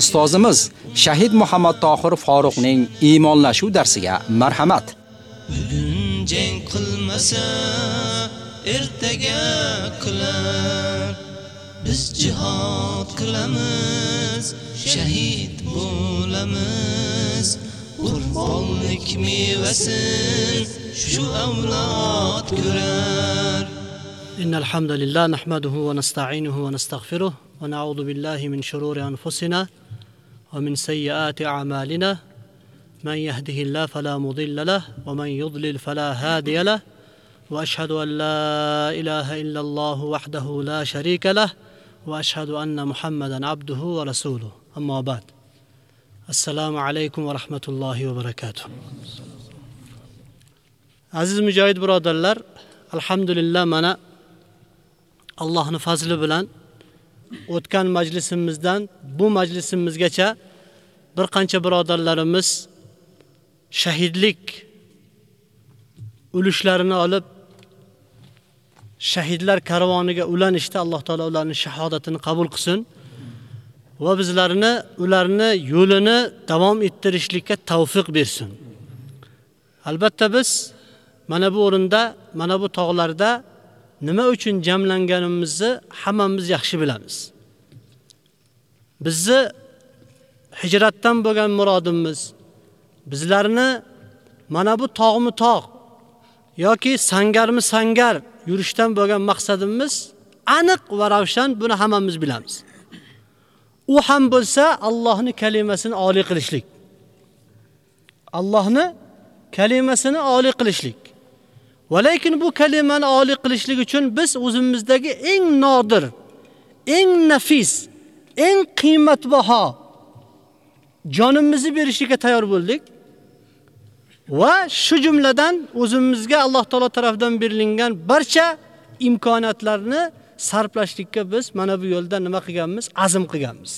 Ustozimiz Shahid Muhammad Tohir Faruqning iymonlashuv darsiga marhamat. bugun jang qilmasa ertaga qilar biz jihad qilamiz shahid bo'lamiz qurbonlik mevasin shu avlod ko'rar إن الحمد لله نحمده ونستعينه ونستغفره ونعوذ بالله من شرور أنفسنا ومن سيئات أعمالنا من يهده الله فلا مضل له ومن يضلل فلا هادي له وأشهد أن لا إله إلا الله وحده لا شريك له وأشهد أن محمدا عبده ورسوله. أما بعد السلام عليكم ورحمة الله وبركاته. عزيز مجاهد برادرlar alhamdulillah mana Allohning fazli bilan o'tgan majlisimizdan bu majlisimizgacha bir qancha birodarlarimiz shahidlik ulushlarini olib shahidlar karvoniga ulanishda Alloh taolo ularning shahodatini qabul qilsin va bizlarni ularni yo'lini davom ettirishlikka tavfiq bersin. Albatta biz mana bu o'rinda, mana bu tog'larda nima uchun jamlanganimizni hammamiz yaxshi bilamiz. Bizni hijratdan bo'lgan murodimiz bizlarni mana bu tog'mi tog' yoki sangarmi sangar yurishdan bo'lgan maqsadimiz aniq va ravshan buni hammamiz bilamiz. U ham bo'lsa Allohning kalimasini oliy qilishlik. Allohni kalimasini oliy qilishlik. Va lekin bu kalimani oliy qilishlik uchun biz o'zimizdagi eng nodir, eng nafis, eng qimmatbaho jonimizni berishga tayyor bo'ldik. Va shu jumladan o'zimizga Alloh taolo tomonidan berilgan barcha imkoniyatlarni sarflashlikka biz mana bu yo'lda nima qilganmiz? Azm qilganmiz.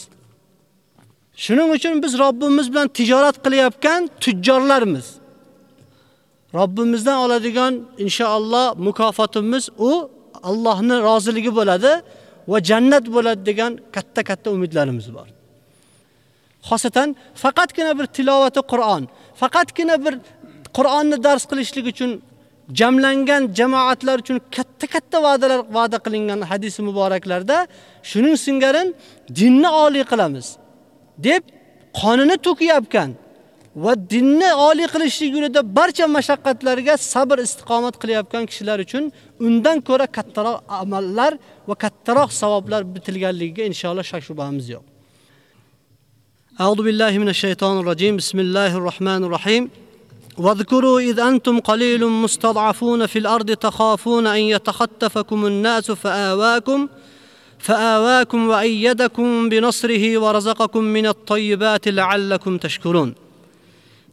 Shuning uchun biz Robbimiz bilan tijorat qilayotgan tujjorlarmiz. Robbimizdan oladigan inshaalloh mukofotimiz u Allohning roziligi bo'ladi va jannat bo'ladi degan katta-katta umidlarimiz bor. Xosatan faqatgina bir tilovati Qur'on, faqatgina bir Qur'onni dars qilishlik uchun jamlangan jamoatlar uchun katta-katta va'dalar va'da qilingan hadis muboraklarda shuning singarin dinni oliy qilamiz deb qonini to'kiyapkan va dinni oliy qilishlik yo'lida barcha mashaqqatlarga sabr istiqomat qilayotgan kishilar uchun undan ko'ra kattaroq amallar va kattaroq savoblar bitilganligiga inshaalloh shak shubhamiz yo'q. أعوذ بالله من الشيطان الرجيم بسم الله الرحمن الرحيم واذكروا إذ أنتم قليل مستضعفون في الأرض تخافون أن يتخطفكم الناس فآواكم فآواكم وأيدكم بنصره ورزقكم من الطيبات لعلكم تشكرون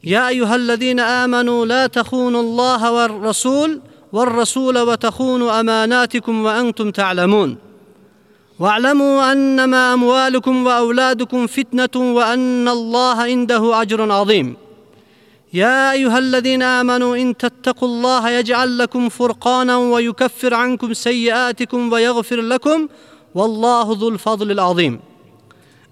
يا أيها الذين آمنوا لا تخونوا الله والرسول والرسول وتخونوا أماناتكم وأنتم تعلمون. واعلموا أنما أموالكم وأولادكم فتنة وأن الله عنده أجر عظيم. يا أيها الذين آمنوا إن تتقوا الله يجعل لكم فرقانا ويكفر عنكم سيئاتكم ويغفر لكم والله ذو الفضل العظيم.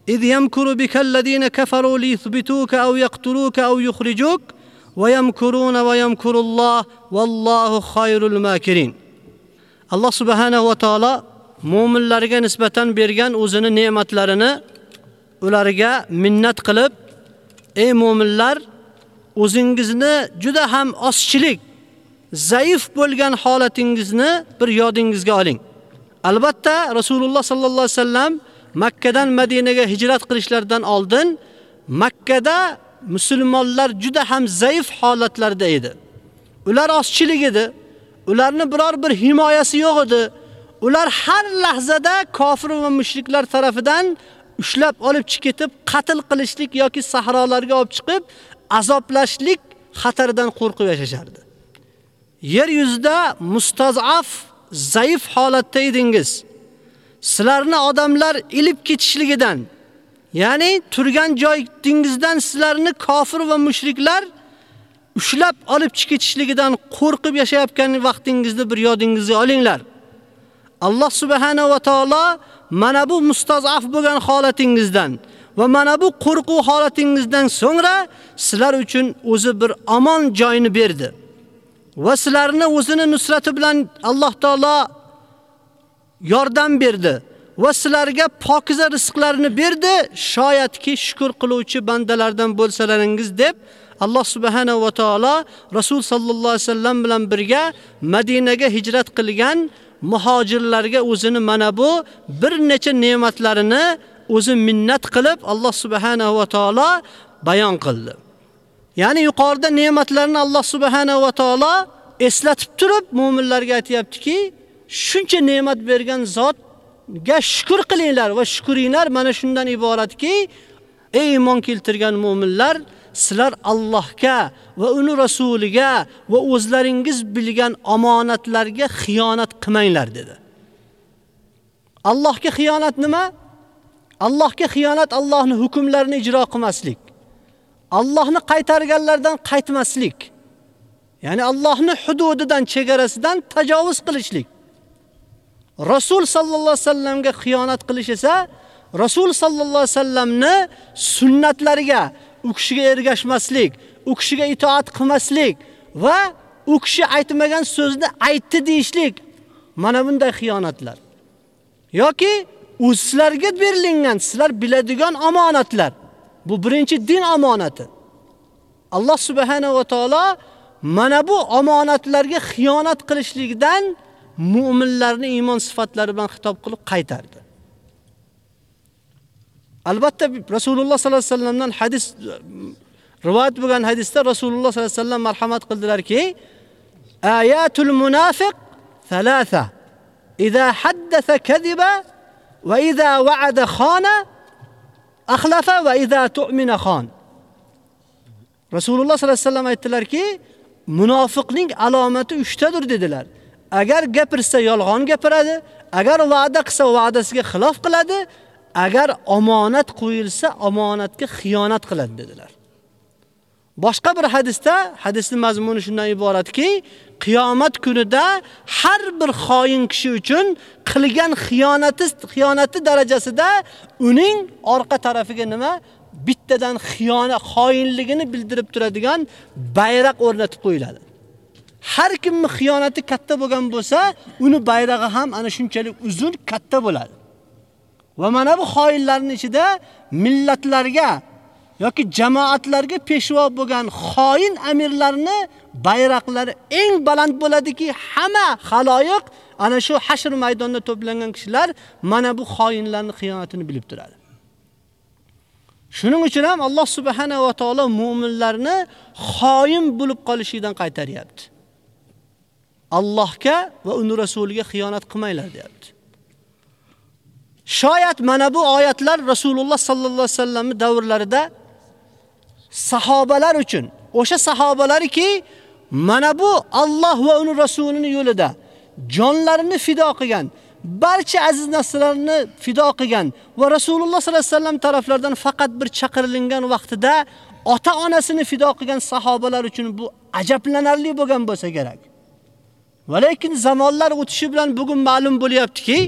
إذ يمكر بك الذين كفروا ليثبتوك أو يقتلوك أو يخرجوك ويمكرون ويمكر الله والله خير الماكرين الله سبحانه وتعالى mo'minlarga nisbatan bergan o'zini ne'matlarini ularga minnat qilib, ey mo'minlar, o'zingizni juda ham ozchilik, zaif bo'lgan holatingizni bir yodingizga oling. Albatta Rasululloh sallallohu alayhi vasallam Makkadan Madinaga hijrat qilishlaridan oldin Makkada musulmonlar juda ham zaif holatlarda edi. Ular ozchilik edi. Ularni biror bir himoyasi yo'q edi. Ular har lahzada kofir va mushriklar tarafidan ushlab olib chiqib qatl qilishlik yoki sahrolarga olib chiqib azoblashlik xatardan qo'rqib yashashardi. Yer yuzida mustazaf, zaif holatda edingiz. Sizlarni odamlar ilib ketishligidan, ya'ni turgan joyingizdan sizlarni kofir va mushriklar ushlab olib chiqishligidan qo'rqib yashayotgan vaqtingizda bir yodingizga olinglar. Alloh subhanahu va taolo mana bu mustazaf bo'lgan holatingizdan va mana bu qo'rquv holatingizdan so'ngra sizlar uchun o'zi bir omon joyni berdi. Va sizlarni o'zini nusrati bilan Alloh taolo yordam berdi va sizlarga pokiza rizqlarini berdi. Shoyatki shukr qiluvchi bandalardan bo'lsalaringiz deb Alloh subhanahu va taolo Rasul sallallohu alayhi vasallam bilan birga Madinaga hijrat qilgan muhojirlarga o'zini mana bu bir necha ne'matlarini o'zi minnat qilib Alloh subhanahu va taolo bayon qildi. Ya'ni yuqorida ne'matlarni Alloh subhanahu va taolo eslatib turib mu'minlarga aytayaptiki, shuncha ne'mat bergan zotga shukr qilinglar va shukringlar mana shundan iboratki, ey iymon keltirgan mu'minlar, sizlar Allohga va uni rasuliga va o'zlaringiz bilgan omonatlarga xiyonat qilmanglar dedi. Allohga xiyonat nima? Allohga xiyonat Allohning hukmlarini ijro qilmaslik. Allohni qaytarganlardan qaytmaslik. Ya'ni Allohning hududidan, chegarasidan tajovuz qilishlik. Rasul sallallohu alayhi vasallamga xiyonat qilish esa Rasul sallallohu alayhi vasallamni sunnatlariga, u kishiga ergashmaslik, u kishiga itoat qilmaslik va u kishi aytmagan so'zni aytdi deyishlik. Mana bunday xiyonatlar. yoki o'zlarga berilgan sizlar biladigan omonatlar. Bu birinchi din omonati. Alloh subhanahu va taolo mana bu omonatlarga xiyonat qilishlikdan mu'minlarni iymon sifatlari bilan xitob qilib qaytardi. Albatta Rasululloh sallallohu alayhi vasallamdan hadis rivoyat bo'lgan hadisda Rasululloh sallallohu alayhi vasallam marhamat qildilarki, ayatul munafiq 3 Idza haddatha kadhiba va idza wa'ada khana akhlafa va idza tu'mina khan. Rasululloh sallallohu alayhi vasallam aytdilarki, munofiqning alomati 3 tadir dedilar. Agar gapirsa yolg'on gapiradi, agar va'da qilsa va'dasiga xilof qiladi, agar omonat qo'yilsa omonatga xiyonat qiladi dedilar. Boshqa bir hadisda, hadisning mazmuni shundan iboratki, qiyomat kunida har bir xoin kishi uchun qilgan xiyonati xiyonati darajasida uning orqa tarafiga nima bittadan xiyona xoinligini bildirib turadigan bayroq o'rnatib qo'yiladi. Har kimning xiyonati katta bo'lgan bo'lsa, uni bayrog'i ham ana shunchalik uzun, katta bo'ladi. Va mana bu xoinlarning ichida millatlarga yoki jamoatlarga peshvo bo'lgan xoin amirlarni bayroqlari eng baland bo'ladiki, hamma xaloyiq ana shu hashr maydonida to'plangan kishilar mana bu xoinlarning xiyonatini bilib turadi. Shuning uchun ham Alloh subhanahu va taolo mu'minlarni xoin bo'lib qolishidan qaytaryapti. Allohga va uning rasuliga xiyonat qilmanglar deyapti. Shoyat mana bu oyatlar Rasululloh sallallohu alayhi vasallamning davrlarida sahobalar uchun, o'sha sahobalariki mana bu Alloh va uning rasulining yo'lida jonlarini fido qilgan, barcha aziz narsalarni fido qilgan va Rasululloh sallallohu alayhi vasallam taraflaridan faqat bir chaqirilgan vaqtida ota-onasini fido qilgan sahobalar uchun bu ajablanarli bo'lgan bo'lsa kerak. Va lekin zamonlar o'tishi bilan bugun ma'lum bo'lyaptiki,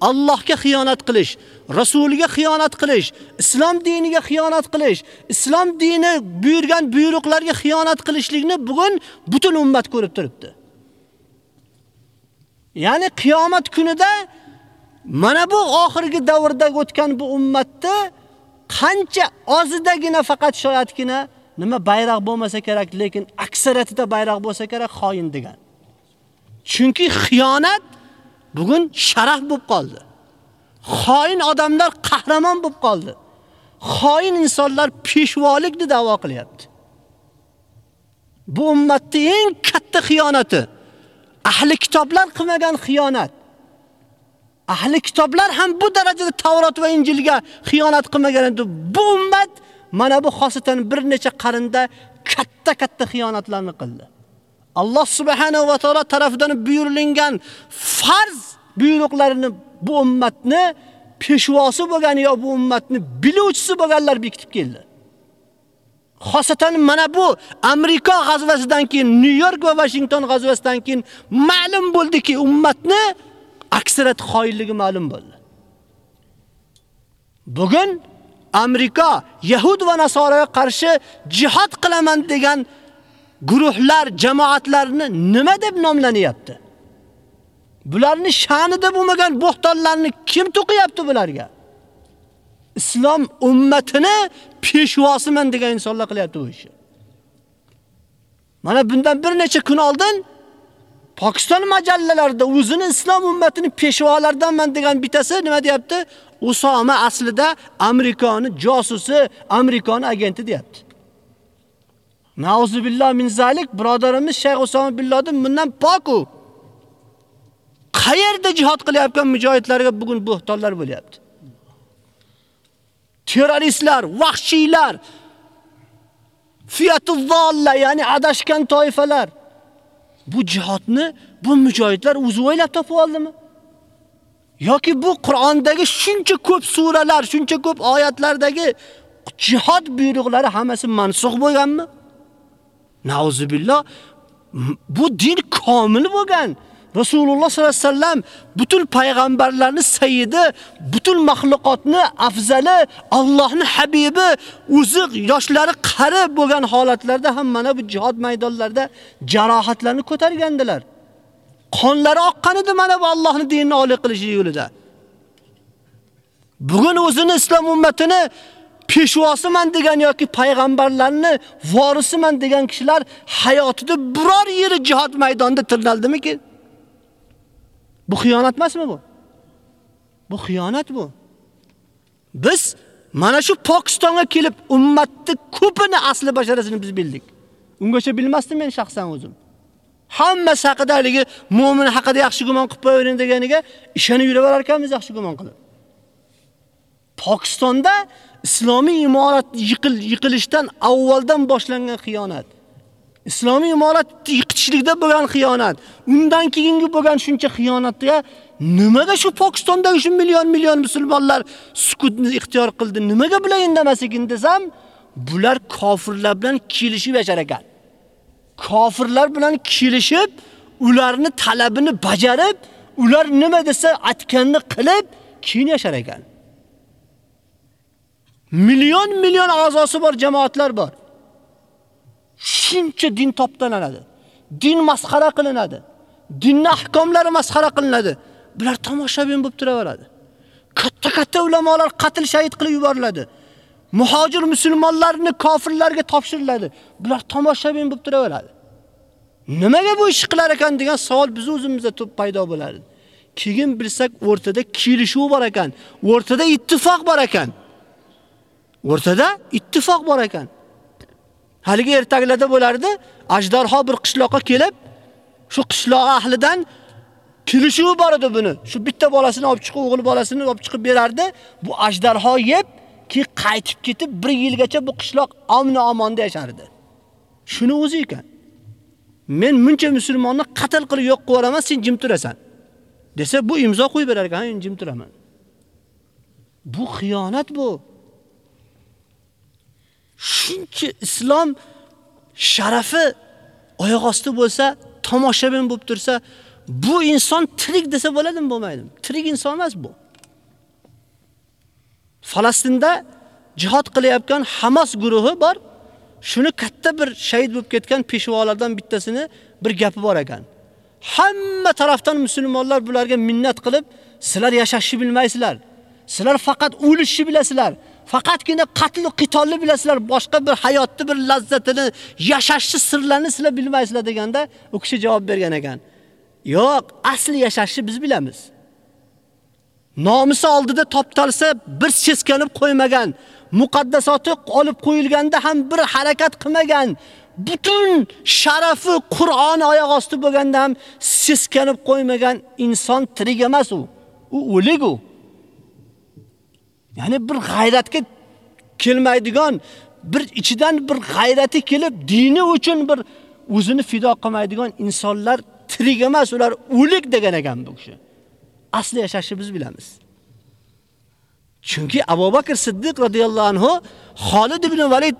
Allohga xiyonat qilish, rasuliga xiyonat qilish, islom diniga xiyonat qilish, islom dini buyurgan buyruqlarga xiyonat qilishlikni bugun butun ummat ko'rib turibdi. Ya'ni qiyomat kunida mana bu oxirgi davrda o'tgan bu ummatni qancha ozidagina faqat shoyatgina nima bayroq bo'lmasa kerak, lekin aksariyatida bayroq bo'lsa kerak xoin degan. Chunki xiyonat bugun sharaf bo'lib qoldi. Xoin odamlar qahramon bo'lib qoldi. Xoin insonlar peshvolikni da'vo qilyapti. Bu ummatning eng katta xiyonati. Ahli kitoblar qilmagan xiyonat. Ahli kitoblar ham bu darajada Tavrot va Injilga xiyonat qilmagan edi. Bu ummat mana bu xosatan bir necha qarinda katta-katta xiyonatlarni qildi. Alloh subhanahu va taolo tarafidan buyurilgan farz buyruqlarini bu ummatni peshvosi bo'lgan yo bu ummatni biluvchisi bo'lganlar bekitib keldi. Xosatan mana bu Amerika g'azvasidan keyin, New York va Washington g'azvasidan keyin ma'lum bo'ldiki, ummatni aksariyat xoinligi ma'lum bo'ldi. Bugun Amerika Yahud va Nasoraga qarshi jihad qilaman degan guruhlar, jamoatlarni nima deb nomlanyapti? Bularni sha'nida bo'lmagan bo'xtonlarni kim to'qiyapti bularga? Islom ummatini peshvosiman degan insonlar qilyapti bu ishni. Mana bundan bir necha kun oldin Pokiston majallalarida o'zini islom ummatining peshvolaridanman degan bitasi nima deyapti? Usoma aslida Amerikani josusi, Amerikani agenti deyapti. Nauzu billah min zalik birodarimiz Shayx Usoma bin bundan pok u. Qayerda jihad qilayotgan mujohidlarga bugun bo'xtonlar bo'lyapti. terroristlar, vahshiylar, fiyatul zolla, ya'ni adashgan toifalar bu jihodni bu mujohidlar o'zi o'ylab topib oldimi? yoki bu Qur'ondagi shuncha ko'p suralar, shuncha ko'p oyatlardagi jihad buyruqlari hammasi mansux bo'lganmi? Nauzubillah bu din komil bo'lgan. Rasululloh sollallohu alayhi vasallam butun payg'ambarlarning sayyidi, butun mahluqotni afzali, Allohning habibi, o'zi yoshlari qari bo'lgan holatlarda ham mana bu jihad maydonlarida jarohatlarni ko'targandilar. Qonlari oqqan edi mana bu Allohning dinini oliy qilish yo'lida. Bugun o'zini islom ummatini peshvosiman degan yoki payg'ambarlarni vorisiman degan kishilar hayotida biror yeri jihad maydonida tirnaldimikin? Bu xiyonat emasmi bu? Bu xiyonat bu. Biz mana shu Pokistonga kelib ummatni ko'pini asli basharasini biz bildik. Ungacha bilmasdim men shaxsan o'zim. Hamma haqida haligi mu'min haqida yaxshi gumon qilib qo'yavering deganiga ishonib yuraverar ekanmiz yaxshi gumon qilib. Pokistonda islomiy imorat yiqil yiqilishdan avvaldan boshlangan xiyonat. Islomiy imorat yiqitishlikda bo'lgan xiyonat, undan keyingi bo'lgan shuncha xiyonatga nimaga shu Pokistondagi shu million million musulmonlar sukutni ixtiyor qildi? Nimaga bular indamas desam, bular kofirlar bilan kelishib yashar ekan. Kofirlar bilan kelishib, ularni talabini bajarib, ular nima desa aytganini qilib, keyin yashar ekan. Million million a'zosi bor jamoatlar bor. shuncha din toptanadi. Din masxara qilinadi. Dinning ahkomlari masxara qilinadi. Bular tomoshabin bo'lib turaveradi. Katta-katta ulamolar qatl shahid qilib yuboriladi. Muhojir musulmonlarni kofirlarga topshiriladi. Bular tomoshabin bo'lib turaveradi. Nimaga bu ish qilar ekan degan savol biz o'zimizda to'p paydo bo'ladi. Keyin bilsak, o'rtada kelishuv bor ekan, o'rtada ittifoq bor ekan. O'rtada ittifoq bor ekan. Haligi ertaklarda bo'lardi, ajdarho bir qishloqqa kelib, shu qishloq ahlidan kelishuv bor edi buni. Shu bitta bolasini olib chiqib, o'g'il bolasini olib chiqib berardi. Bu ajdarho yeb, ki qaytib ketib, bir yilgacha bu qishloq omni omonda yashardi. Shuni o'zi ekan. Men muncha musulmonni qatl qilib yo'q qilib sen jim turasan. desa bu imzo qo'yib berar ekan, jim turaman. Bu xiyonat bu. Shuncha islom sharafi oyoq osti bo'lsa, tomoshabin bo'lib tursa, bu inson tirik desa bo'ladimi, bo'lmaydimi? Tirik inson emas bu. Falastinda jihad qilayotgan Hamas guruhi bor. Shuni katta bir shahid bo'lib ketgan peshvolardan bittasini bir gapi bor ekan. Hamma tarafdan musulmonlar bularga minnat qilib, sizlar yashashni bilmaysizlar. Sizlar faqat o'lishni bilasizlar. Faqatgina qatl va qitolni bilasizlar, boshqa bir hayotni bir lazzatini, yashashni sirlarini sizlar bilmaysizlar deganda, u kishi javob bergan ekan. Yo'q, asli yashashni biz bilamiz. Nomusi oldida toptalsa bir seskanib qo'ymagan, muqaddasoti olib qo'yilganda ham bir harakat qilmagan, butun sharafi Qur'on oyoq osti bo'lganda ham seskanib qo'ymagan inson tirik emas u. U o'lik u. Ya'ni bir g'ayratga kelmaydigan, bir ichidan bir g'ayrati kelib, dini uchun bir o'zini fido qilmaydigan insonlar tirik emas, ular o'lik degan ekan bu kishi. Asli yashashni biz bilamiz. Chunki Abu Bakr Siddiq radhiyallohu anhu Xolid ibn Valid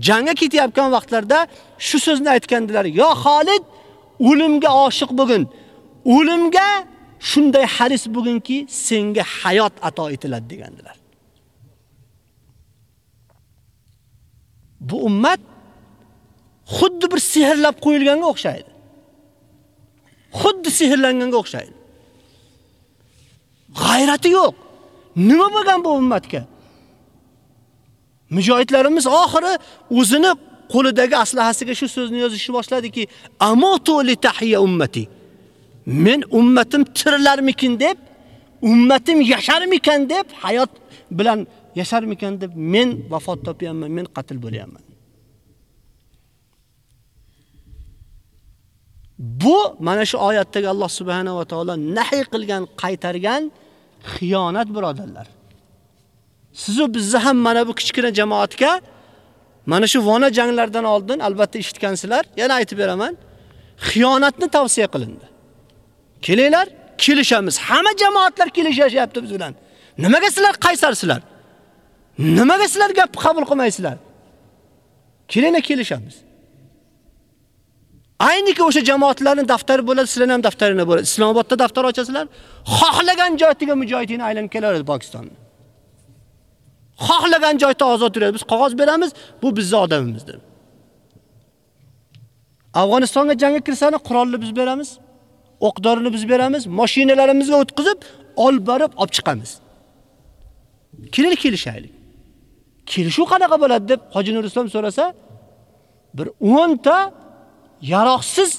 jangga ketayotgan vaqtlarda shu so'zni aytgandilar: "Yo Xolid, o'limga oshiq bugun. O'limga shunday haris bugunki senga hayot ato etiladi" degandilar. Bu ummat xuddi bir sehrlab qo'yilganga o'xshaydi. Xuddi sehrlanganga o'xshaydi. G'ayrati yo'q. Nima bo'lgan bu ummatga? Mujohidlarimiz oxiri o'zini qo'lidagi aslahasiga shu so'zni yozishni boshladiki, amotu li tahiyya ummati. Men ummatim tirlarmikin deb, ummatim yasharmikan deb, hayot bilan yasharmikan deb men vafot topyapman, men qatl bo'lyapman. Bu mana shu oyatdagi Alloh subhanahu va taolo nahiy qilgan, qaytargan xiyonat birodarlar. Siz u bizni ham mana bu kichkina jamoatga mana shu vona janglardan oldin albatta eshitgansizlar, yana aytib beraman. Xiyonatni tavsiya qilindi. Kelinglar, kelishamiz. Hamma jamoatlar kelishyapti biz bilan. Nimaga sizlar qaysarsizlar? Nimaga sizlar gapni qabul qilmaysizlar? Kelinglar kelishamiz. Ayniki o'sha jamoatlarning daftari bo'ladi, sizlarning ham daftaringiz bo'ladi. Islomobodda daftar ochasizlar, xohlagan joyga mujohidini aylanib kelaveradi Pokistonni. Xohlagan joyda ozod yuradi. Biz qog'oz beramiz, bu bizning odamimiz deb. Afg'onistonga jangga kirsani qurolni biz beramiz, o'qdorini biz beramiz, mashinalarimizga o'tkazib, olib borib olib chiqamiz. Keling kelishaylik. Kelishuv qanaqa bo'ladi deb Hoji Nurislom so'rasa, bir 10 ta yaroqsiz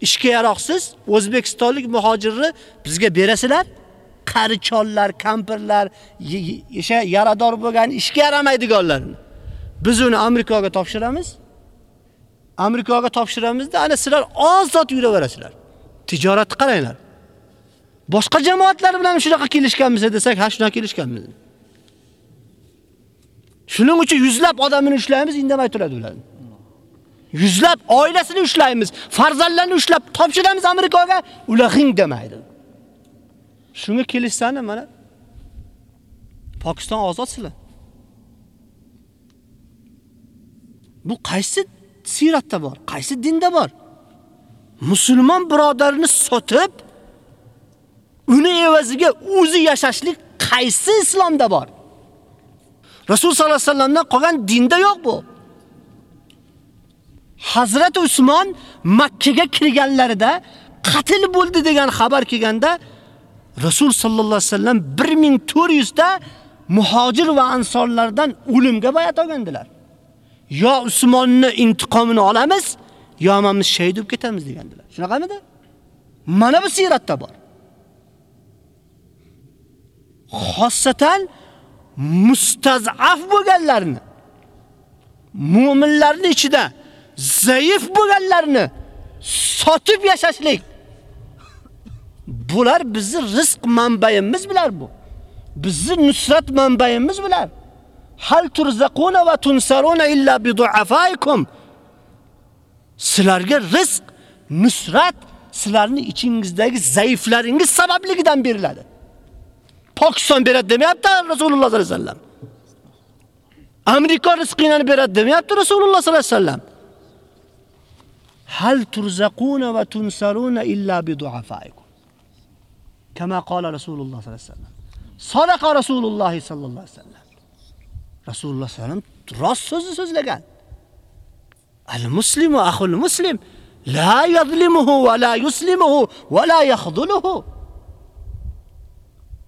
ishga yaroqsiz O'zbekistonlik muhojirni bizga berasizlar. Qari chollar, kampirlar, o'sha yarador bo'lgan ishga yaramaydiganlarni. Biz uni Amerikaga topshiramiz. Amerikaga topshiramizda ana sizlar ozod yuraverasizlar. Tijoratni qaranglar. Boshqa jamoatlar bilan shunaqa kelishganmiz desak, ha shunaqa kelishganmiz. Shuning uchun yuzlab odamni ushlaymiz, indamay turadi ular. Yuzlab oilasini ushlaymiz, farzandlarini ushlab topshiramiz Amerikaga, ular g'ing demaydi. Shunga kelishsani mana Pokiston ozodsizlar. Bu qaysi siratda bor? Qaysi dinda bor? Musulmon birodarini sotib, uni evaziga o'zi yashashlik qaysi islomda bor? Rasul sallallohu alayhi vasallamdan qolgan dinda yo'q bu. Hazrat Usmon Makka ga kirganlarida qatl bo'ldi degan xabar kelganda Rasul sallallohu alayhi vasallam 1400 ta muhojir va ansorlardan o'limga bayat olgandilar. Yo Usmonni intiqomini olamiz, yo hammamiz shahid bo'lib ketamiz degandilar. Shunaqamidi? Mana bu siratda bor. Xossatan mustazaf bo'lganlarni mu'minlarning ichida zaif bo'lganlarni sotib yashashlik bular bizni rizq manbayimiz bular bu. Bizni nusrat manbayimiz bular. Hal turzaquna va tunsaruna illa bi du'afaikum. Sizlarga rizq, nusrat sizlarning ichingizdagi zaiflaringiz sababligidan beriladi. پاکستان برد دمی ابتا رسول الله صلی الله علیه وسلم. امریکا رزقینا برد دمی ابتا رسول الله صلی الله علیه وسلم. هل ترزقون و تنصرون الا بضعفائكم كما قال رسول الله صلی الله علیه وسلم. صدق رسول الله صلی الله علیه وسلم. رسول الله صلی الله علیه وسلم راست سوز سوزلگان المسلم اخو المسلم لا يظلمه ولا يسلمه ولا يخذله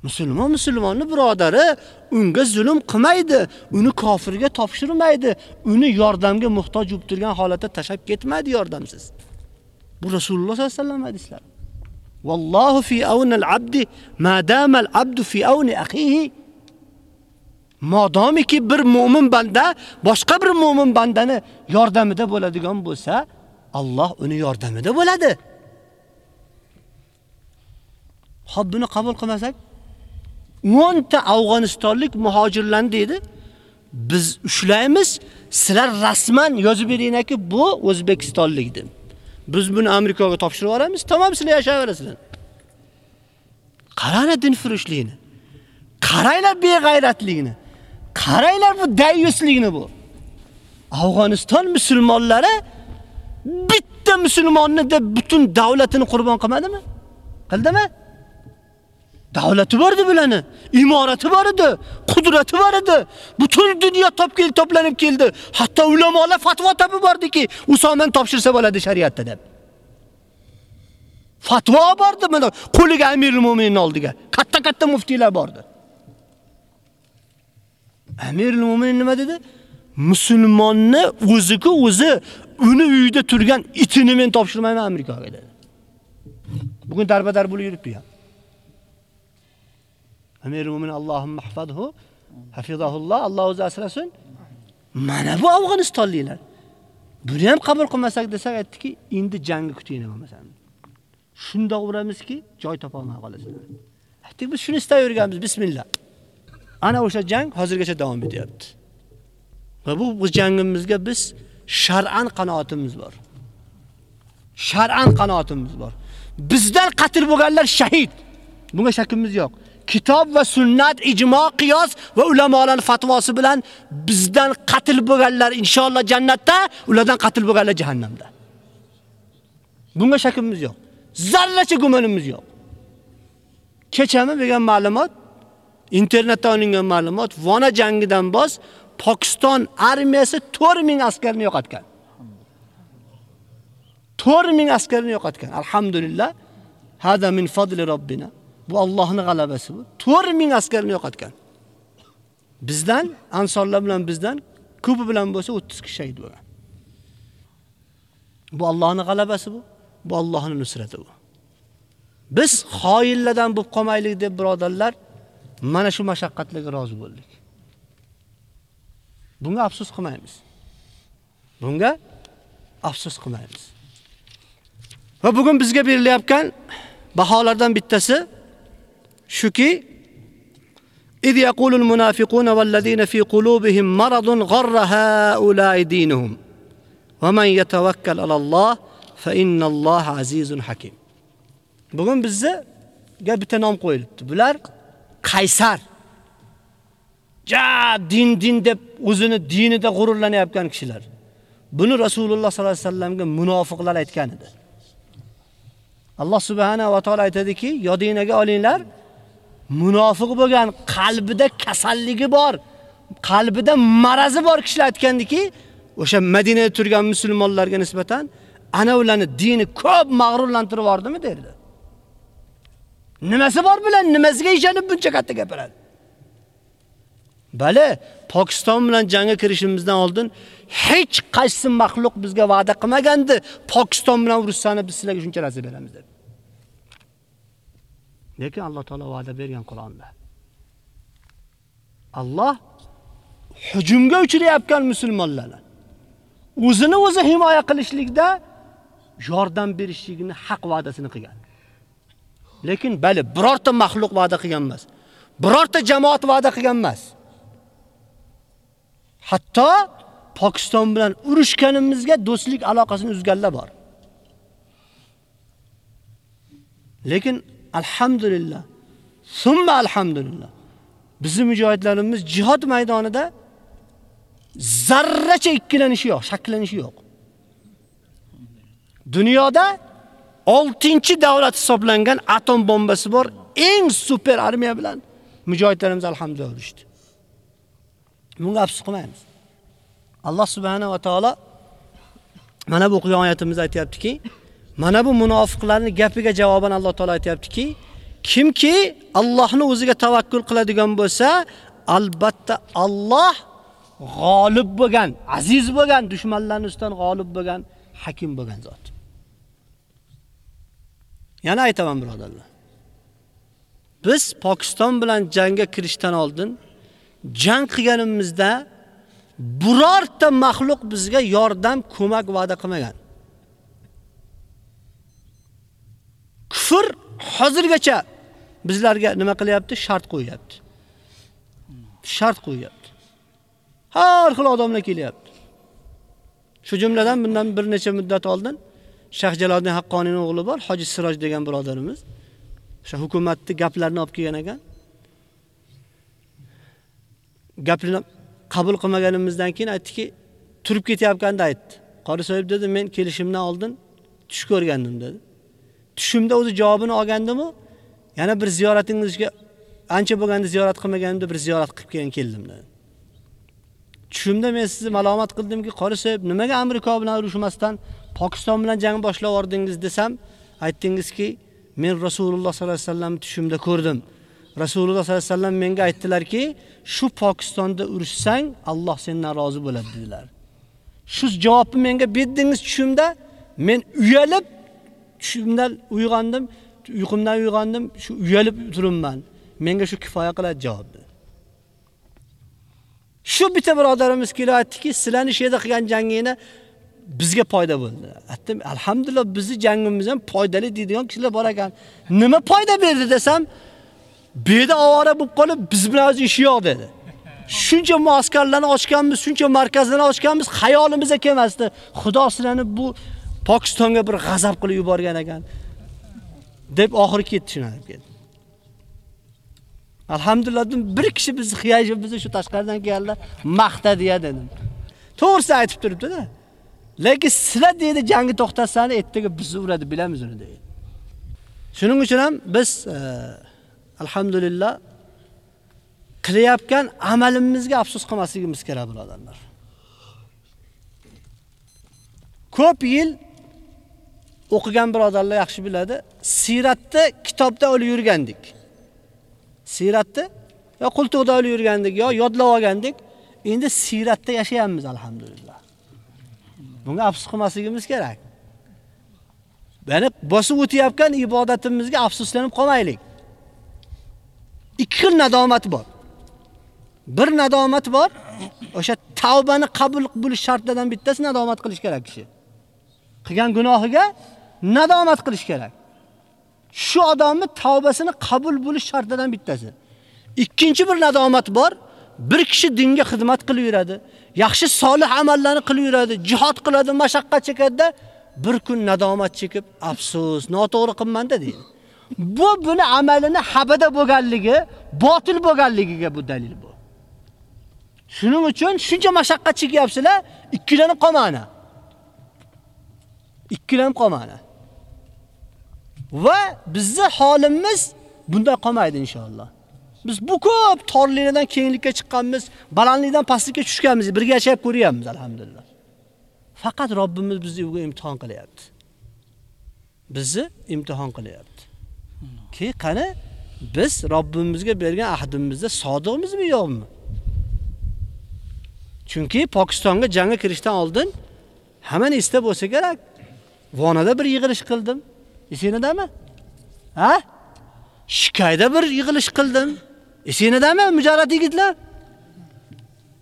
Musulmon musulmonni birodari unga zulm qilmaydi, uni kofirga topshirmaydi, uni yordamga muhtoj bo'lib turgan holatda tashab ketmaydi yordamsiz. Bu Rasululloh sollallohu alayhi vasallam hadislari. Vallohu fi awni al-abdi ma dama al-abdu fi awni akhihi. Modomiki bir mu'min banda boshqa bir mu'min bandani yordamida bo'ladigan bo'lsa, Alloh uni yordamida bo'ladi. Xo'p, buni qabul qilmasak, 10 ta Afg'onistonlik muhojirlar dedi. Biz ushlaymiz, sizlar rasman yozib beringlarki, bu O'zbekistonlik deb. Biz buni Amerikaga topshirib yuboramiz, tamom sizlar yashayverasizlar. Qaranglar din furushligini. Qaranglar beg'ayratligini. Qaranglar bu dayyuslikni bu. Afg'oniston musulmonlari bitta musulmonni deb butun davlatini qurbon qilmadimi? Qildimi? Davlati bor edi bularni, imorati bor edi, qudrati bor edi. Butun dunyo topkil to'planib keldi. Hatto ulamolar fatvo topib bordiki, Usomani topshirsa bo'ladi shariatda deb. Fatvo bordi mana qo'liga Amirul Mo'minin oldiga. Katta-katta muftiylar bordi. Amirul Mu'min nima dedi? Musulmonni o'ziga o'zi uni uyida turgan itini men topshirmayman Amerikaga dedi. Bugun darbadar bo'lib yuribdi Amir Mumin Mo'minin Allohum mahfazhu, hafizahulloh, Alloh o'zi asrasin. Mana bu Afg'onistonliklar. Buni ham qabul qilmasak desak aytdiki, endi jangni kutinglar bo'lmasan. Shunda uramizki, joy topa olmay qolasizlar. Aytdik biz shuni istay yurganmiz, bismillah. Ana o'sha jang hozirgacha davom etyapti. Va bu biz jangimizga biz shar'an qanoatimiz bor. Shar'an qanoatimiz bor. Bizdan qatl bo'lganlar shahid. Bunga shakimiz yo'q. Kitob va sunnat, ijmo, qiyos va ulamolar fatvosi bilan bizdan qatl bo'lganlar inshaalloh jannatda, ulardan qatl bo'lganlar jahannamda. Bunga shakimiz yo'q. Zarracha gumonimiz yo'q. Kechami degan ma'lumot, internetda olingan ma'lumot, Vona jangidan bos Pokiston armiyasi 4000 askarni yo'qotgan. 4000 askarni yo'qotgan. Alhamdulillah. Hada min fadli robbina. Bu Allohning g'alabasi bu. 4000 askarni yo'qotgan. Bizdan, ansorlar bilan bizdan ko'pi bilan bo'lsa 30 kishi shahid bo'lgan. Bu Allohning g'alabasi bu. Bu Allohning nusrati bu. Biz xoinlardan bo'lib qolmaylik deb birodarlar, mana shu mashaqqatlarga rozi bo'ldik. Bunga afsus qilmaymiz. Bunga afsus qilmaymiz. Va bugun bizga berilayotgan baholardan bittasi shuki إذ يقول المنافقون والذين في قلوبهم مرض غر هؤلاء دينهم ومن يتوكل على الله فإن الله عزيز حكيم Bugun bizga bitta nom qo'yilibdi. Bular qaysar. Ja din din deb o'zini dinida g'ururlanayotgan kishilar. Buni Rasululloh sollallohu alayhi vasallamga munofiqlar aytgan edi. Alloh subhanahu va taolo aytadiki, yodingizga olinglar, munofiq bo'lgan, qalbida kasalligi bor, qalbida marazi bor kishilar aytgandiki, o'sha Madinada turgan musulmonlarga nisbatan ana ularni dini ko'p mag'rurlantirib yubordimi derdi. Nimasi bor bilan nimasiga ishonib buncha katta gapiradi? Bale, Pokiston bilan jangga kirishimizdan oldin hech qaysi maxluq bizga va'da qilmagandi, Pokiston bilan urushsani biz sizlarga shuncha narsa beramiz deb. Lekin Alloh taolo va'da bergan Qur'onda. Alloh hujumga uchrayotgan musulmonlarni o'zini o'zi himoya qilishlikda yordam berishligini haq va'dasini qilgan. Lekin bali birorta maxluq va'da qilgan emas. Birorta jamoat va'da qilgan emas. Hatto Pokiston bilan urushganimizga do'stlik aloqasini uzganlar bor. Lekin alhamdulillah, summa alhamdulillah. Bizning mujohidlarimiz jihad maydonida zarracha ikkilanishi yo'q, shaklanishi yo'q. Dunyoda 6-davlat hisoblangan atom bombasi bor eng super armiya bilan mujohidlarimiz alhamdulillah urushdi. Bunga afsus qilmaymiz. Alloh subhanahu va taolo mana bu o'qigan oyatimizda aytayaptiki, mana bu munofiqlarning gapiga javoban Alloh taolo aytayaptiki, kimki Allohni o'ziga tavakkul qiladigan bo'lsa, albatta Alloh g'olib bo'lgan, aziz bo'lgan, dushmanlarning ustidan g'olib bo'lgan, hakim bo'lgan zot. Yana aytaman birodarlar. Biz Pokiston bilan jangga kirishdan oldin jang qilganimizda birorta maxluq bizga yordam, ko'mak va'da qilmagan. Kufr hozirgacha bizlarga nima qilyapti? Shart qo'yapti. Shart qo'yapti. Har xil odamlar kelyapti. Shu jumladan bundan bir necha muddat oldin Shayx Jaloliddin Haqqoniyning o'g'li bor, Hoji Siroj degan birodarimiz. O'sha hukumatning gaplarini olib kelgan ekan. Gaplarni qabul qilmaganimizdan keyin aytdiki, turib ketayotganda aytdi. Qori so'yib dedi, men kelishimdan oldin tush ko'rgandim dedi. Tushimda o'zi javobini olgandim-u, yana bir ziyoratingizga ancha bo'lganda ziyorat qilmaganimda bir ziyorat qilib kelgan keldim dedi. Tushimda men sizni malomat qildimki, Qori nimaga Amerika bilan urushmasdan Pokiston bilan jang boshlab yordingiz desam, aytdingizki, men Rasululloh sollallohu alayhi vasallamni tushimda ko'rdim. Rasululloh sollallohu alayhi vasallam menga aytdilarki, shu Pokistonda urushsang, Alloh sendan rozi bo'ladi dedilar. Shu javobni menga berdingiz tushimda, men uyalib tushimdan uyg'ondim, uyqumdan uyg'ondim, shu uyalib turibman. Menga shu kifoya qiladi javob Shu bitta birodarimiz kelib aytdiki, sizlarni shu yerda qilgan jangingni bizga foyda bo'ldi. Aytdim, alhamdulillah bizni jangimiz ham foydali deydigan kishilar bor ekan. Nima foyda berdi desam, beda ovora bo'lib qolib, biz bilan o'zi ishi yo'q dedi. Shuncha muaskarlarni ochganmiz, shuncha markazlarni ochganmiz, xayolimizga kelmasdi. Xudo sizlarni bu Pokistonga bir g'azab qilib yuborgan ekan. deb oxiri ketdi shunday ketdi. Alhamdulillah bir kishi bizni xiyajib bizni shu tashqaridan kelganlar maqtadi ya dedim. To'g'risi aytib turibdi-da. Lekin sizlar deydi jangni to'xtatsani, ertaga bizni uradi, bilamiz uni deydi. Shuning uchun ham biz e, alhamdulillah qilayotgan amalimizga afsus qilmasligimiz kerak birodarlar. Ko'p yil o'qigan birodarlar yaxshi biladi. Siratni kitobda olib yurgandik. Siratni yo qultuqda olib yurgandik, yo yodlab olgandik. Endi siratda yashayapmiz alhamdulillah. Bunga afsus qilmasligimiz kerak. Bani bosib o'tayotgan ibodatimizga afsuslanib qolmaylik. Ikki xil nadomat bor. Bir nadomat bor. O'sha tavbani qabul bo'lish shartlaridan bittasi nadomat qilish kerak kishi. Qilgan gunohiga nadomat qilish kerak. Shu odamni tavbasini qabul bo'lish shartidan bittasi. Ikkinchi bir nadomat bor. Bir kishi dinga xizmat qilib yuradi, yaxshi solih amallarni qilib yuradi, jihad qiladi, mashaqqat chekadi, bir kun nadomat chekib, afsus, noto'g'ri qilmanda deydi. Bu buni amalini habada bo'lganligi, botil bo'lganligiga bu dalil bu. Shuning uchun shuncha mashaqqat chekyapsizlar, ikkilanib qolmanglar. Ikkilanib qolmanglar. Va bizni holimiz bunday qolmaydi inshaalloh. Biz bu ko'p torlikdan kenglikka chiqqanmiz, balandlikdan pastlikka tushganmiz, birga yashab ko'ryapmiz alhamdulillah. Faqat Robbimiz bizni bu imtihon qilyapti. Bizni imtihon qilyapti. Ki qani biz Robbimizga bergan ahdimizda sodiqmizmi yo'qmi? Chunki Pokistonga jangga kirishdan oldin hamma narsa bo'lsa kerak. Vonada bir yig'ilish qildim. Esinadami? Ha? Shikayda bir yig'ilish qildim. Esinadami mujarrad yigitlar?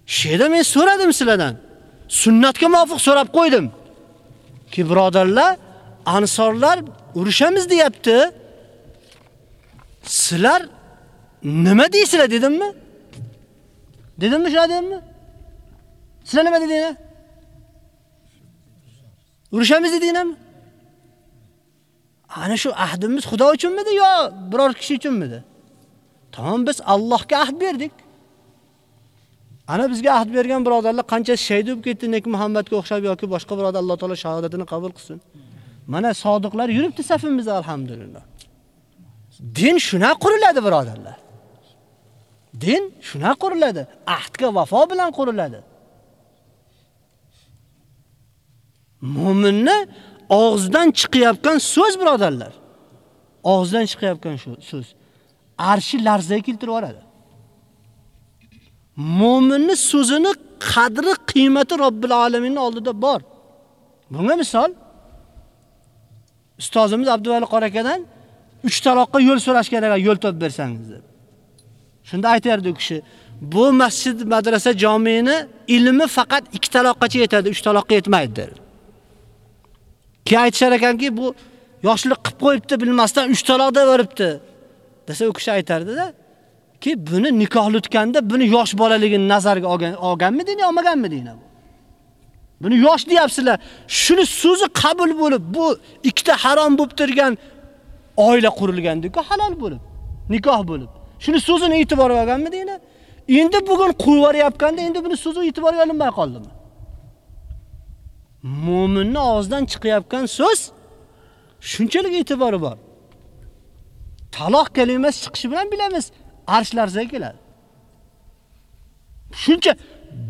Sheda men so'radim sizlardan. Sunnatga muvofiq so'rab qo'ydim. Ki birodarlar, ansorlar urushamiz deyapti. Sizlar nima deysizlar dedimmi? Dedimmi shuna dedimmi? Sizlar nima dedinglar? Urushamiz dedinglarmi? Ana shu ahdimiz Xudo uchunmidi yo biror kishi uchunmidi? Tamam biz Allohga ahd berdik. Ana bizga ahd bergan birodarlar qancha shahid bo'lib ketdi, nek Muhammadga o'xshab yoki boshqa birodar Alloh taolo shahodatini qabul qilsin. Mana sodiqlar yuribdi safimizda alhamdulillah. Din shuna quriladi birodarlar. Din shuna quriladi. Ahdga vafo bilan quriladi. Mu'minni og'zidan chiqayotgan so'z birodarlar. Og'zidan chiqayotgan shu so'z arshi larzaga keltirib yuboradi. Mo'minning so'zini qadri, qiymati Robbil alaminning oldida bor. Bunga misol ustozimiz Abduvali qorakadan 3 taloqqa yo'l so'rash kerak, yo'l topib bersangiz deb. Shunda aytardi u kishi, bu masjid, madrasa, jomini ilmi faqat 2 taloqqacha yetadi, 3 taloqqa yetmaydi der. Ki aytishar ekanki, bu yoshlik qilib qo'yibdi, bilmasdan 3 taloq deb beribdi. desa u kishi aytardi-da, ki buni nikohlatganda buni yosh bolaligini nazarga olgan olganmidinglar, olmaganmidinglar bu? Buni yosh deyapsizlar. Shuni so'zi qabul bo'lib, bu ikkita harom bo'lib turgan oila qurilgandiki halol bo'lib, nikoh bo'lib. Shuni so'zini e'tibor olganmidinglar? Endi bugun qo'yib endi buni so'zi e'tiborga olinmay qoldimi? Mo'minning og'zidan chiqayotgan so'z shunchalik e'tibori bor. Taloq kalimasi chiqishi bilan bilamiz, arshlarga keladi. Shuncha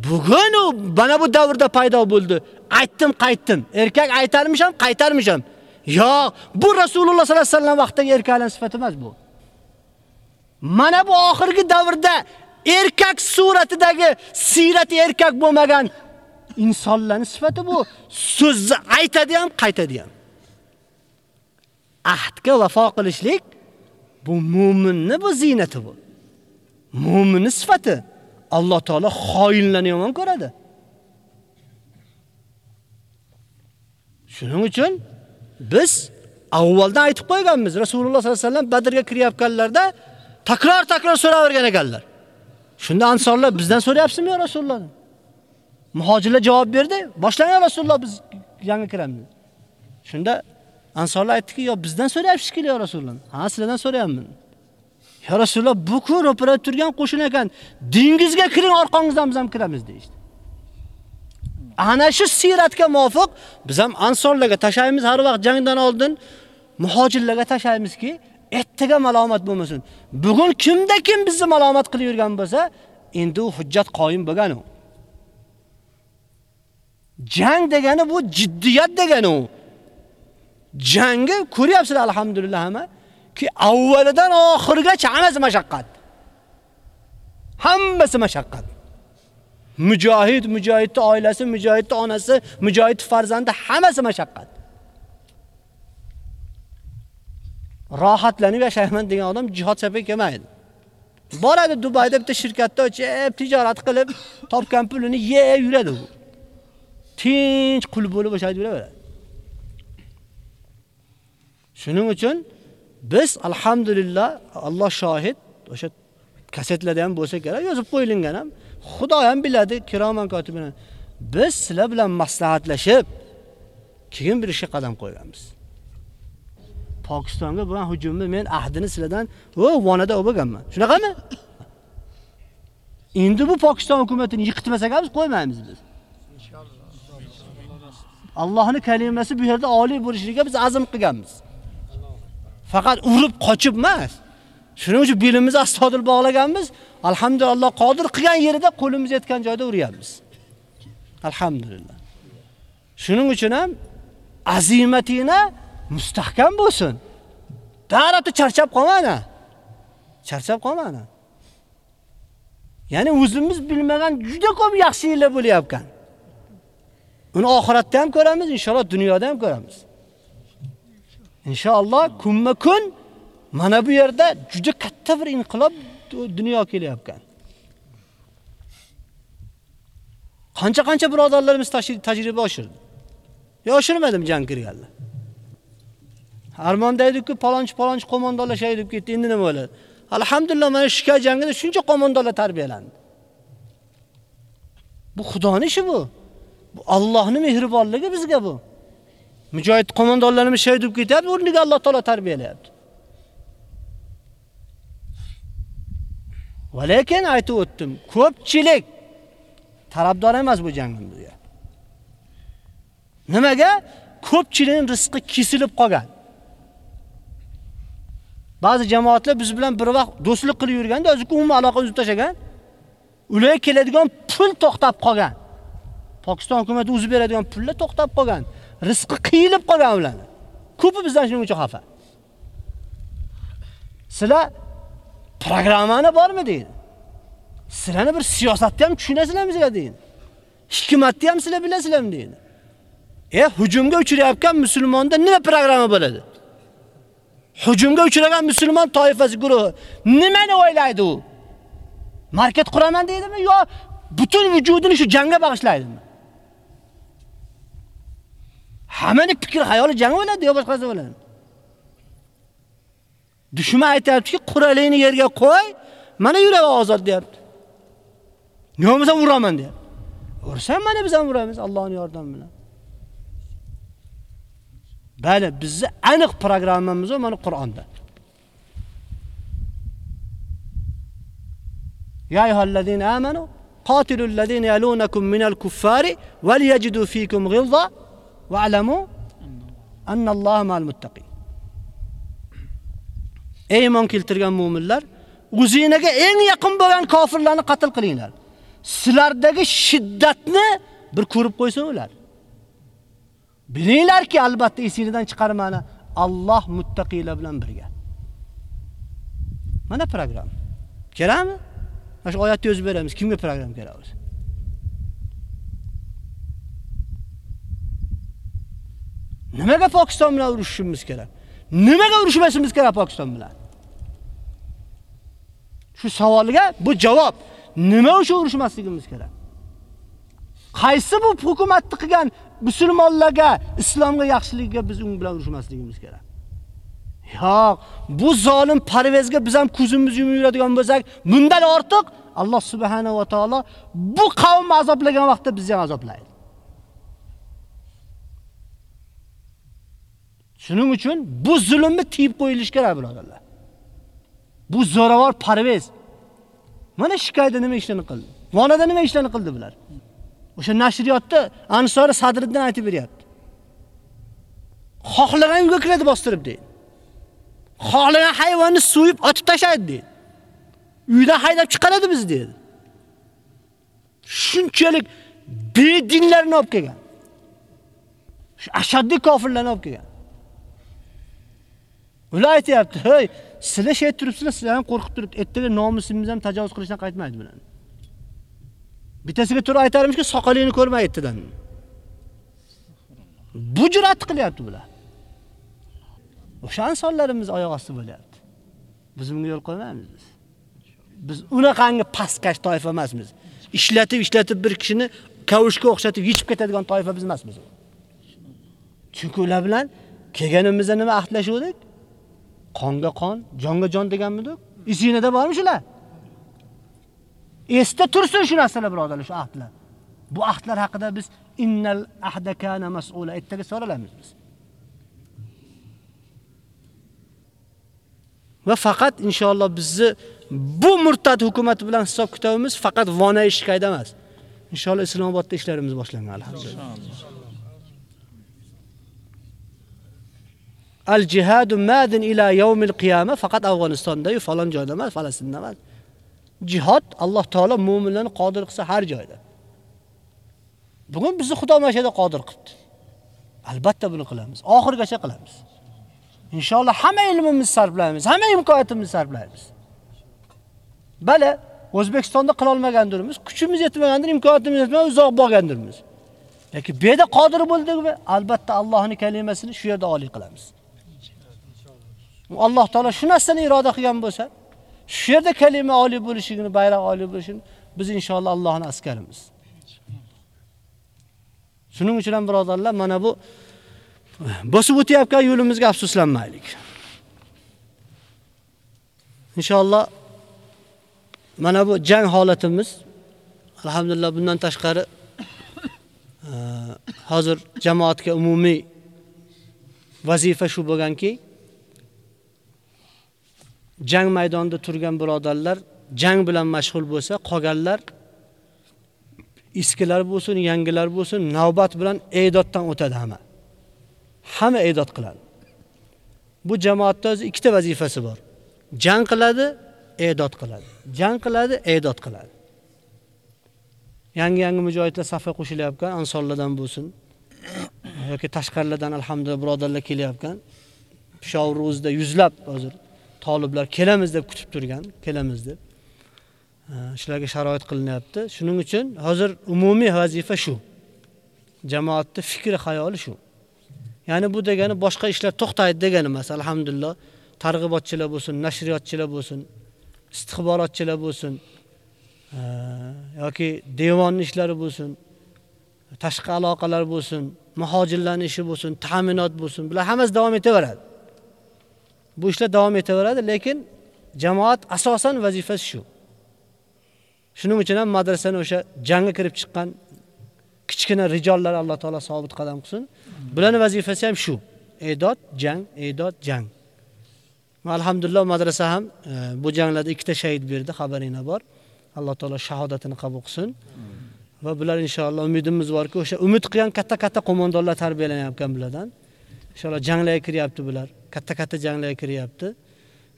bugun u mana bu davrda paydo bo'ldi. Aytdim, qaytdim. Erkak aytalmisham, qaytarmisham. Yo'q, bu Rasululloh sollallohu alayhi vasallam vaqtidagi erkaklarning sifati emas bu. Mana bu oxirgi davrda erkak suratidagi siyrat erkak bo'lmagan insonlarning sifati bu. So'zni aytadi ham, qaytadi ham. Ahdga vafo qilishlik bu mu'minning bu ziynati bu. Mu'minning sifati. Alloh taolo xoinlarni yomon ko'radi. Shuning uchun biz avvaldan aytib qo'yganmiz. Rasululloh sollallohu alayhi vasallam Badrga kiryapkanlarda takror-takror so'ravergan ekanlar. Shunda ansorlar bizdan so'rayapsizmi yo Rasululloh? Muhojirlar javob berdi. Boshlang Rasululloh biz yangi kiramiz. Shunda ansorlar aytdiki, "Yo bizdan so'rayapsiz-ki Rasululloh." "Ha, sizlardan so'rayapman." "Ya Rasululloh, bu ku ro'parada turgan qo'shin ekan. Dengizga kiring, orqangizdan biz ham kiramiz" deydi. Ana shu siratga muvofiq biz ham ansorlarga tashaymiz har vaqt jangdan oldin muhojirlarga tashaymizki, ertaga malomat bo'lmasin. Bugun kimda kim bizni malomat qilib yurgan bo'lsa, endi u hujjat qoyim bo'lgan u. Jang degani bu jiddiyat degani u. Jangni ko'ryapsizlar alhamdulillah hamma ki avvalidan oxirigacha hammasi mashaqqat. Hammasi mashaqqat. Mujohid, mujohidning oilasi, mujohidning onasi, mujohid farzandi hammasi mashaqqat. Rohatlanib yashayman degan odam jihad safiga kelmaydi. Boradi Dubayda bitta shirkatda ochib, tijorat qilib, topgan pulini yeb yuradi u. Tinch qul bo'lib o'sha yuraveradi. Shuning uchun biz alhamdulillah Alloh shohid, o'sha kasetlarda ham bo'lsa kerak, yozib qo'yilgan ham Xudo ham biladi, kiroman kotibini. Biz sizlar bilan maslahatlashib keyin bir ishga qadam qo'yganmiz. Pokistonga bo'lgan hujumni men ahdini sizlardan o vonada o'lganman. Shunaqami? Endi bu Pokiston hukumatini yiqitmasak ham qo'ymaymiz biz. Allohning kalimasi bu yerda oliy bo'lishligiga biz azm qilganmiz. Faqat urib qochib emas. Shuning uchun belimizni astodil bog'laganmiz. Alhamdulillah qodir qilgan yerida qo'limiz yetgan joyda uryapmiz. Alhamdulillah. Shuning uchun ham azimatina mustahkam bo'lsin. Darati charchab qolmana. Charchab qolmana. Ya'ni o'zimiz bilmagan juda ko'p yaxshi bo'layotgan. Uni oxiratda ham ko'ramiz, inshaalloh dunyoda ham ko'ramiz. Inshaalloh kunma kun mana bu yerda juda katta bir inqilob dunyo kelyapkan. Qancha-qancha birodarlarimiz tajriba oshirdi. Yo oshirmadim jang kirganlar. Armonda edi-ku, palonchi palonchi qo'mondonlar shay deb ketdi. Endi nima bo'ladi? Alhamdulillah mana shika jangida shuncha qo'mondonlar tarbiyalandi. Bu Xudoning ishi bu. Allohning mehribonligi bizga bu. Mujohid qo'mondonlarimiz shay deb ketyapti, o'rniga Alloh taolo tarbiyalayapti. Va lekin aytib o'tdim, ko'pchilik tarafdor emas bu jangimizga. Nimaga? Ko'pchilikning rizqi kesilib qolgan. Ba'zi jamoatlar biz bilan bir vaqt do'stlik qilib yurganda, o'zi umuman aloqa uzib tashagan. Ularga keladigan pul to'xtab qolgan. Pokiston hukumati o'zi beradigan pullar to'xtab qolgan. Rizqi qiyilib qolgan ularning. Ko'pi bizdan shuning uchun xafa. Sizlar programmani bormi deydi. Sizlarni bir siyosatni ham tushunasizlarmi sizlar deydi. Hikmatni ham sizlar bilasizlarmi deydi. E, hujumga uchrayotgan musulmonda nima programma bo'ladi? Hujumga uchragan musulmon toifasi guruhi nimani o'ylaydi u? Market quraman deydimi yo butun vujudini shu jangga bag'ishlaydimi? Hammani fikr xayoli jang bo'ladi yo boshqasi bo'ladi. Dushman aytayaptiki, quralingni yerga qo'y, Mana yurak ozod deyapti. Nima uraman deyapti. Ursam mana biz ham uramiz Allohning yordami bilan. Bali, bizni aniq programmamiz mana Qur'onda. Ya ayyuhallazina amanu qatilul ladina yalunakum minal kuffari wal yajidu fikum ghilza wa'lamu anna Alloha ma'al muttaqin. Ey iymon keltirgan mu'minlar, o'zingizga eng yaqin bo'lgan kofirlarni qatl qilinglar. Sizlardagi shiddatni bir ko'rib qo'ysin ular. Bilinglarki, albatta esingizdan chiqarmani Alloh muttaqilar bilan birga. Mana program. Kerakmi? Mana shu oyatni yozib beramiz. Kimga program kerak o'zi? Nimaga Pokiston bilan urushishimiz kerak? Nimaga urushmasimiz kerak Pokiston bilan? Shu savolga bu javob. Nima uchun urushmasligimiz kerak? Qaysi bu hukumatni qilgan musulmonlarga, islomga yaxshiligiga biz un bilan urushmasligimiz kerak? Yo'q, bu zolim parvezga biz ham ko'zimiz yumib yuradigan bo'lsak, bundan ortiq Alloh subhanahu va taolo bu qavmni azoblagan vaqtda bizni ham azoblaydi. Shuning uchun bu zulmni tiyib qo'yilish kerak, birodarlar. Bu zo'ravor parvez. Mana shikoyatda nima ishlarni qildi? Vonada nima ishlarni qildi bular? O'sha nashriyotda Ansori Sadriddin aytib beryapti. Xohlagan uyga kiradi bostirib deydi. Xohlagan hayvonni so'yib otib tashlaydi deydi. Uydan haydab chiqaradi biz deydi. Shunchalik bedinlarni olib kelgan. Shu ashaddiy kofirlarni olib kelgan. Ular aytayapti, "Hey, sizlar shay turibsizlar, sizlar ham qo'rqib turibdi. Ertaga nomusimiz ham tajovuz qilishdan qaytmaydi bular." Bittasiga turib aytarimizki, soqolingni ko'rmay aytdidan. Bu jur'at qilyapti bular. O'sha insonlarimiz oyoq osti bo'lyapti. Biz bunga yo'l qo'ymaymiz biz. Biz unaqangi pastkash toifa emasmiz. Ishlatib, ishlatib bir kishini kavushga o'xshatib yechib ketadigan toifa biz emasmiz. Chunki ular bilan kelganimizda nima ahdlashuvdik? Qonga qon, jonga jon deganmidik? Isinada bormi shular? Esda tursin shu narsalar birodarlar, shu ahdlar. Bu ahdlar haqida biz innal ahda kana mas'ula ertaga so'ralamiz biz. Va faqat inshaalloh bizni bu murtad hukumat bilan hisob kitobimiz faqat vona ish qayda emas. Inshaalloh Islomobodda ishlarimiz boshlangan alhamdulillah. Al jihadu madin ila yawmil qiyamah faqat Afg'onistonda yu falon joyda emas, Falastinda emas. Jihad Alloh taolo mu'minlarni qodir qilsa har joyda. Bugun bizni Xudo mashada qodir qildi. Albatta buni qilamiz. Oxirgacha qilamiz. Inshaalloh hamma ilmimizni sarflaymiz, hamma imkoniyatimizni sarflaymiz. Bala O'zbekistonda qila olmagandirmiz, kuchimiz yetmagandir, imkoniyatimiz yetmagan, uzoq bo'lgandirmiz. Lekin bu yerda qodir bo'ldikmi? Albatta Allohning kalimasini shu yerda oliy qilamiz. Alloh taolo shu narsani iroda qilgan bo'lsa, shu yerda kalima oliy bo'lishini, bayroq oliy bo'lishini biz inshaalloh Allohning askarimiz. Shuning uchun ham birodarlar, mana bu bosib o'tayotgan yo'limizga afsuslanmaylik. Inshaalloh mana bu jang holatimiz alhamdulillah bundan tashqari eh, hozir jamoatga umumiy vazifa shu bo'lganki, jang maydonida turgan birodarlar jang bilan mashg'ul bo'lsa, qolganlar eskilar bo'lsin, yangilar bo'lsin, navbat bilan e'doddan o'tadi hamma. Hamma e'dod qiladi. Bu jamoatda o'zi ikkita vazifasi bor. Jang qiladi, e'dod qiladi. Jang qiladi, e'dod qiladi. Yangi-yangi mujohidlar safga qo'shilayotgan ansonlardan bo'lsin yoki tashqarilardan alhamdulillah birodarlar kelyapkan. Peshawar yuzlab hozir toliblar kelamiz deb kutib turgan, kelamiz deb. Shularga sharoit qilinyapti. Shuning uchun hozir umumiy vazifa shu. jamoatni fikri hayoli shu. Ya'ni bu degani boshqa ishlar to'xtaydi degani emas, alhamdulillah. Targ'ibotchilar bo'lsin, nashriyotchilar bo'lsin, istixborotchilar bo'lsin, yoki devonning ishlari bo'lsin, tashqi aloqalar bo'lsin, muhojirlarni ishi bo'lsin, ta'minot bo'lsin, bular hammasi davom etaveradi. Bu ishlar davom etaveradi, lekin Jamoat asosan vazifasi shu. Shuning uchun ham madrasani o'sha jangga kirib chiqqan kichkina rijollar Alloh taolo sobit qadam qilsin. Bularning vazifasi ham shu. E'dod, jang, e'dod, jang. Alhamdulillah madrasa ham e, bu janglarda ikkita shahid berdi, xabaringlar bor. Alloh taolo shahodatini qabul qilsin. Va bular inshaalloh umidimiz borki, o'sha umid qilgan katta-katta qo'mondonlar tarbiyalanayotgan bulardan. Inshaalloh janglarga kiryapti bular. Katta-katta janglarga kiryapti.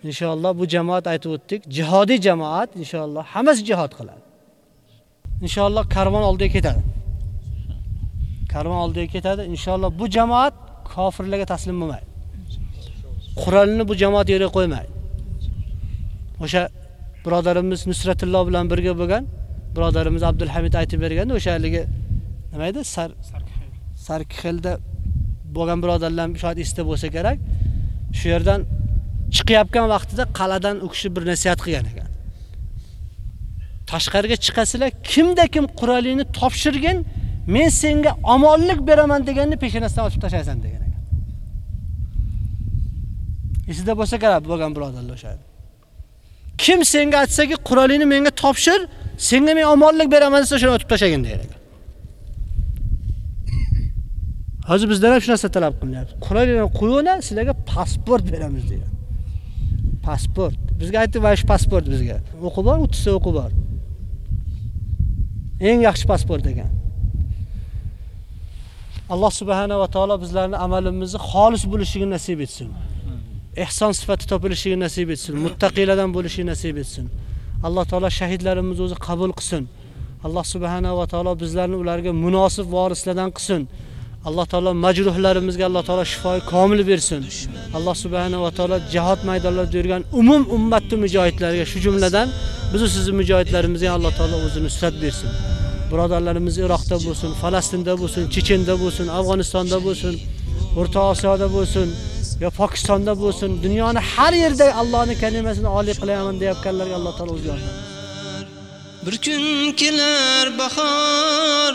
Inshaalloh bu jamoat aytib o'tdik, jihodiy jamoat inshaalloh hammasi jihad qiladi. Inshaalloh karvon oldiga ketadi. Karvon oldiga ketadi. Inshaalloh bu jamoat kofirlarga taslim bo'lmaydi. Qur'onni bu jamoat yerga qo'ymaydi. O'sha birodarimiz Nusratulloh bilan birga bo'lgan birodarimiz Abdulhamid aytib berganda o'sha haligi nima edi? Sar Sarkixelda bo'lgan birodarlar shoyat esda bo'lsa kerak. Shu yerdan chiqayotgan vaqtida qal'adan u kishi bir nasihat qilgan ekan. Tashqariga chiqasizlar, kimda kim qurolini topshirgin, men senga omonlik beraman deganni peshonasidan otib tashlaysan degan ekan. Esida bo'lsa kerak bo'lgan birodarlar o'sha. Kim senga aytsaki, qurolini menga topshir, senga men omonlik beraman desa shuni otib tashlagin degan ekan. Hozir bizdan ham shu narsa talab qilinyapti. Qurolini qo'yinglar, sizlarga pasport beramiz degan. Pasport. Bizga aytdi, "Va shu pasport bizga." O'qi bor, o'tsa o'qi bor. Eng yaxshi pasport degan. Alloh subhanahu va taolo bizlarning amalimizni xolis bo'lishini nasib etsin. Ehson sifati topilishini nasib etsin. Muttaqilardan bo'lishini nasib etsin. Alloh taolo shahidlarimizni o'zi qabul qilsin. Alloh subhanahu va taolo bizlarni ularga munosib vorislardan qilsin. Alloh taolo majruhlarimizga Alloh taolo shifoi komil bersin. Alloh subhanahu va taolo jihad maydonlarida yurgan umum ummatni mujohidlarga shu jumladan biz sizni mujohidlarimizga Alloh taolo o'zini nusrat bersin. Birodarlarimiz Iroqda bo'lsin, Falastinda bo'lsin, Chechenda bo'lsin, Afg'onistonda bo'lsin, O'rta Osiyoda bo'lsin, yo Pokistonda bo'lsin, dunyoni har yerda Allohning kalimasini oliy qilaman deyotganlarga Alloh taolo o'zi yordam Bir kun kelar bahor,